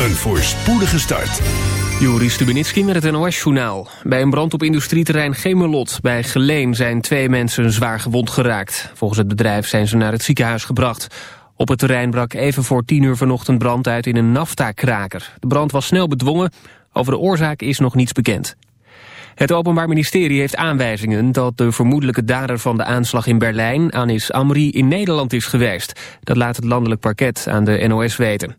Een voorspoedige start. Joris Stubenitski met het NOS-journaal. Bij een brand op industrieterrein Gemelot bij Geleen zijn twee mensen zwaar gewond geraakt. Volgens het bedrijf zijn ze naar het ziekenhuis gebracht. Op het terrein brak even voor tien uur vanochtend brand uit in een nafta-kraker. De brand was snel bedwongen. Over de oorzaak is nog niets bekend. Het Openbaar Ministerie heeft aanwijzingen dat de vermoedelijke dader van de aanslag in Berlijn, Anis Amri, in Nederland is geweest. Dat laat het landelijk parket aan de NOS weten.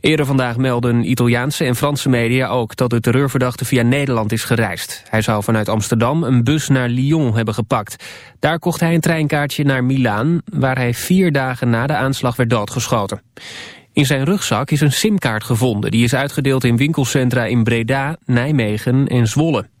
Eerder vandaag melden Italiaanse en Franse media ook dat de terreurverdachte via Nederland is gereisd. Hij zou vanuit Amsterdam een bus naar Lyon hebben gepakt. Daar kocht hij een treinkaartje naar Milaan, waar hij vier dagen na de aanslag werd doodgeschoten. In zijn rugzak is een simkaart gevonden. Die is uitgedeeld in winkelcentra in Breda, Nijmegen en Zwolle.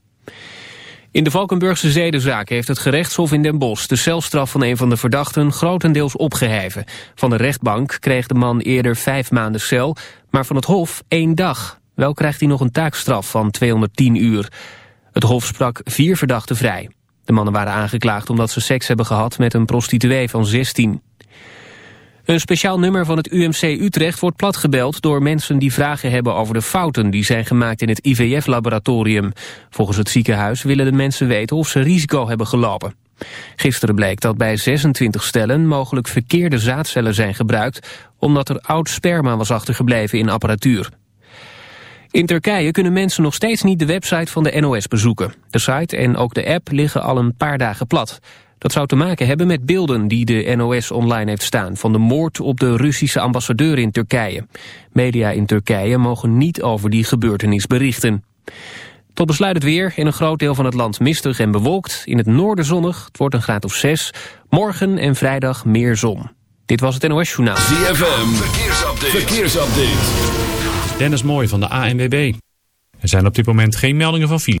In de Valkenburgse zedenzaak heeft het gerechtshof in Den Bosch de celstraf van een van de verdachten grotendeels opgeheven. Van de rechtbank kreeg de man eerder vijf maanden cel, maar van het hof één dag. Wel krijgt hij nog een taakstraf van 210 uur. Het hof sprak vier verdachten vrij. De mannen waren aangeklaagd omdat ze seks hebben gehad met een prostituee van 16. Een speciaal nummer van het UMC Utrecht wordt platgebeld door mensen die vragen hebben over de fouten die zijn gemaakt in het IVF-laboratorium. Volgens het ziekenhuis willen de mensen weten of ze risico hebben gelopen. Gisteren bleek dat bij 26 stellen mogelijk verkeerde zaadcellen zijn gebruikt omdat er oud sperma was achtergebleven in apparatuur. In Turkije kunnen mensen nog steeds niet de website van de NOS bezoeken. De site en ook de app liggen al een paar dagen plat. Dat zou te maken hebben met beelden die de NOS online heeft staan... van de moord op de Russische ambassadeur in Turkije. Media in Turkije mogen niet over die gebeurtenis berichten. Tot besluit het weer. In een groot deel van het land mistig en bewolkt. In het noorden zonnig. Het wordt een graad of 6. Morgen en vrijdag meer zon. Dit was het NOS Journaal. ZFM. Verkeersupdate. Verkeersupdate. Dennis Mooi van de ANWB. Er zijn op dit moment geen meldingen van file.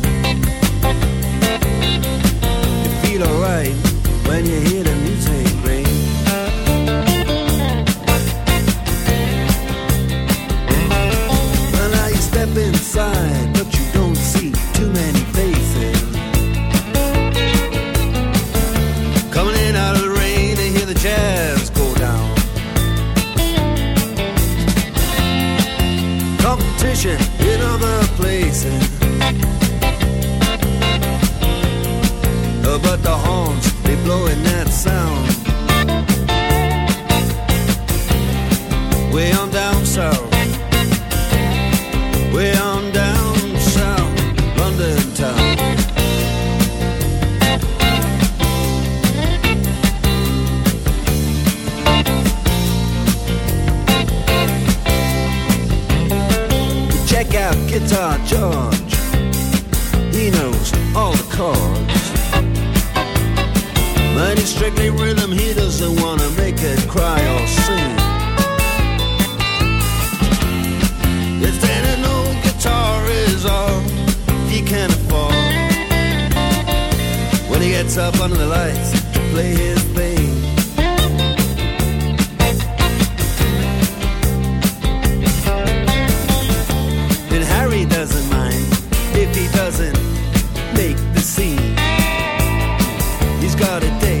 blowing that sound. the day.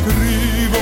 Poeti